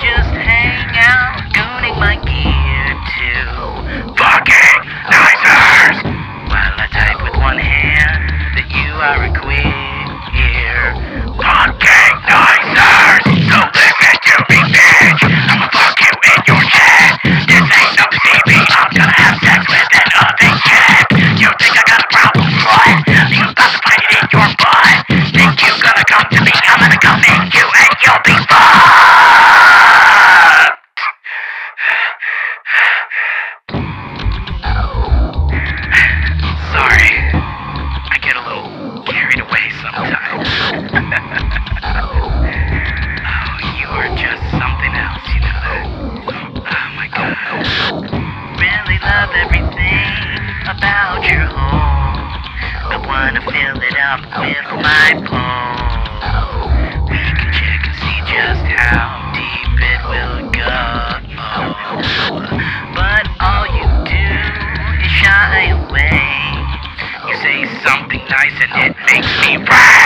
just hang out, tuning my gear to fucking lasers. While I type with one hand that you are a queer, I wanna fill it up with my pole. Check and see just how deep it will go. But all you do is shy away. You say something nice and it makes me proud.